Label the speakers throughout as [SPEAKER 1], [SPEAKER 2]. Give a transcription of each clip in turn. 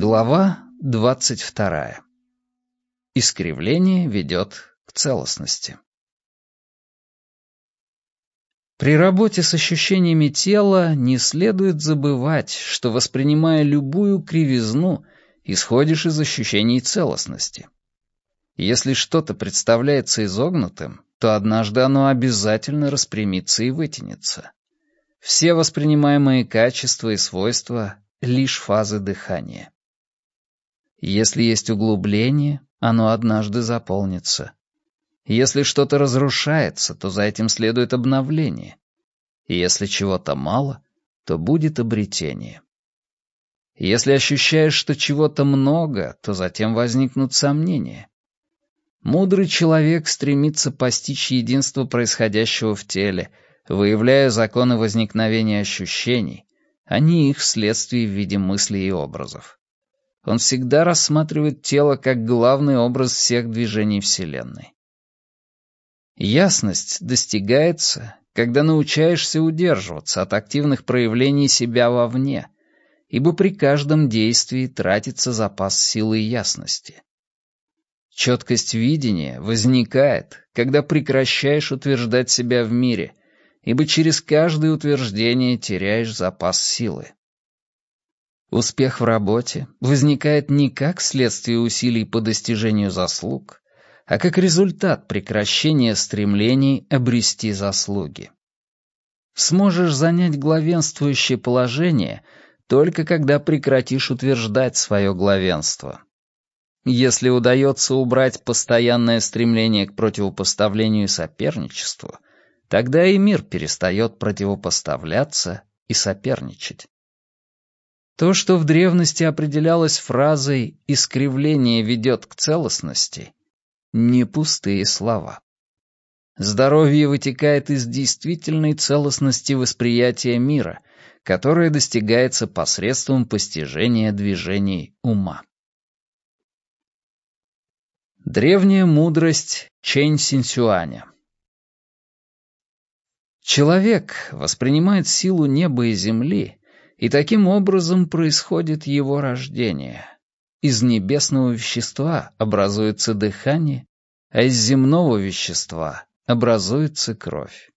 [SPEAKER 1] Глава двадцать вторая. Искривление ведет к целостности. При работе с ощущениями тела не следует забывать, что, воспринимая любую кривизну, исходишь из ощущений целостности. Если что-то представляется изогнутым, то однажды оно обязательно распрямится и вытянется. Все воспринимаемые качества и свойства — лишь фазы дыхания. Если есть углубление, оно однажды заполнится. Если что-то разрушается, то за этим следует обновление. Если чего-то мало, то будет обретение. Если ощущаешь, что чего-то много, то затем возникнут сомнения. Мудрый человек стремится постичь единство происходящего в теле, выявляя законы возникновения ощущений, а не их следствий в виде мыслей и образов. Он всегда рассматривает тело как главный образ всех движений Вселенной. Ясность достигается, когда научаешься удерживаться от активных проявлений себя вовне, ибо при каждом действии тратится запас силы и ясности. Четкость видения возникает, когда прекращаешь утверждать себя в мире, ибо через каждое утверждение теряешь запас силы. Успех в работе возникает не как следствие усилий по достижению заслуг, а как результат прекращения стремлений обрести заслуги. Сможешь занять главенствующее положение только когда прекратишь утверждать свое главенство. Если удается убрать постоянное стремление к противопоставлению и соперничеству, тогда и мир перестает противопоставляться и соперничать. То, что в древности определялось фразой «искривление ведет к целостности», не пустые слова. Здоровье вытекает из действительной целостности восприятия мира, которое достигается посредством постижения движений ума. Древняя мудрость Чэнь Синсюаня Человек воспринимает силу неба и земли и таким образом происходит его рождение. Из небесного вещества образуется дыхание, а из земного вещества образуется кровь.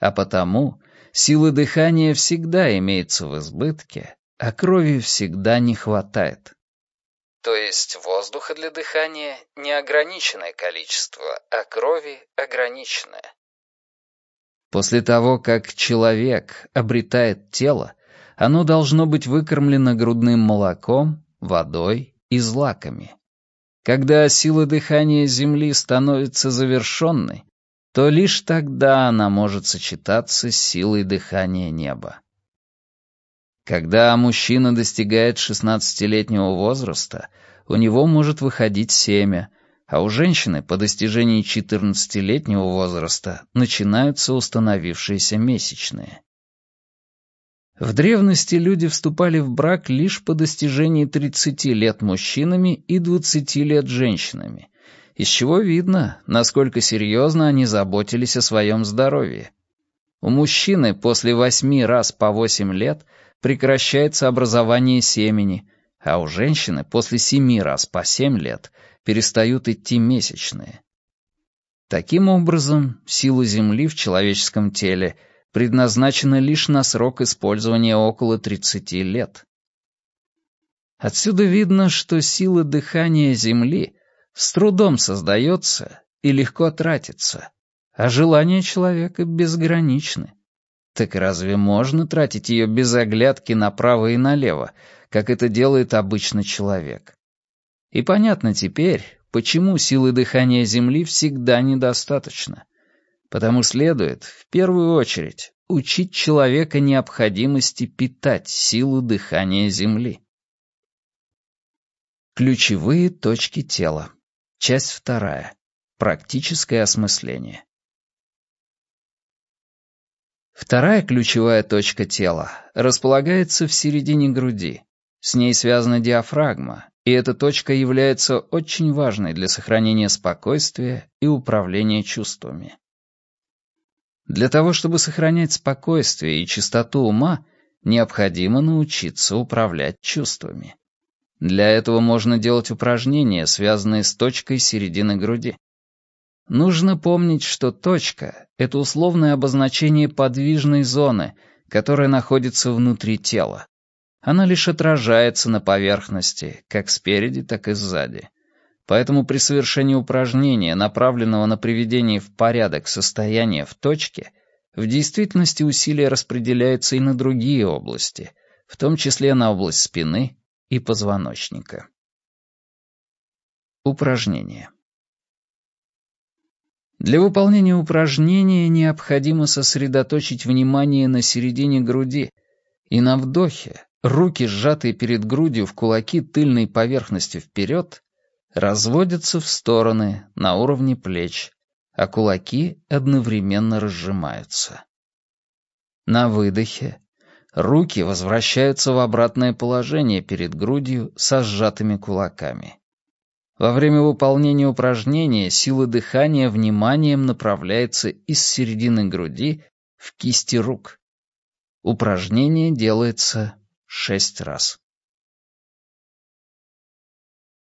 [SPEAKER 1] А потому силы дыхания всегда имеется в избытке, а крови всегда не хватает. То есть воздуха для дыхания неограниченное количество, а крови ограниченное. После того, как человек обретает тело, оно должно быть выкормлено грудным молоком, водой и злаками. Когда сила дыхания Земли становится завершенной, то лишь тогда она может сочетаться с силой дыхания неба. Когда мужчина достигает 16-летнего возраста, у него может выходить семя, а у женщины по достижении 14-летнего возраста начинаются установившиеся месячные. В древности люди вступали в брак лишь по достижении 30 лет мужчинами и 20 лет женщинами, из чего видно, насколько серьезно они заботились о своем здоровье. У мужчины после восьми раз по восемь лет прекращается образование семени, а у женщины после семи раз по семь лет перестают идти месячные. Таким образом, сила Земли в человеческом теле — предназначена лишь на срок использования около 30 лет. Отсюда видно, что сила дыхания Земли с трудом создается и легко тратится, а желания человека безграничны. Так разве можно тратить ее без оглядки направо и налево, как это делает обычный человек? И понятно теперь, почему силы дыхания Земли всегда недостаточно. Потому следует, в первую очередь, учить человека необходимости питать силу дыхания Земли. Ключевые точки тела. Часть вторая. Практическое осмысление. Вторая ключевая точка тела располагается в середине груди. С ней связана диафрагма, и эта точка является очень важной для сохранения спокойствия и управления чувствами. Для того, чтобы сохранять спокойствие и чистоту ума, необходимо научиться управлять чувствами. Для этого можно делать упражнения, связанные с точкой середины груди. Нужно помнить, что точка — это условное обозначение подвижной зоны, которая находится внутри тела. Она лишь отражается на поверхности, как спереди, так и сзади. Поэтому при совершении упражнения, направленного на приведение в порядок состояния в точке, в действительности усилие распределяется и на другие области, в том числе на область спины и позвоночника. Упражнение. Для выполнения упражнения необходимо сосредоточить внимание на середине груди и на вдохе, руки, сжатые перед грудью в кулаки тыльной поверхности вперед, разводятся в стороны на уровне плеч, а кулаки одновременно разжимаются. На выдохе руки возвращаются в обратное положение перед грудью со сжатыми кулаками. Во время выполнения упражнения сила дыхания вниманием направляется из середины груди в кисти рук. Упражнение делается шесть раз.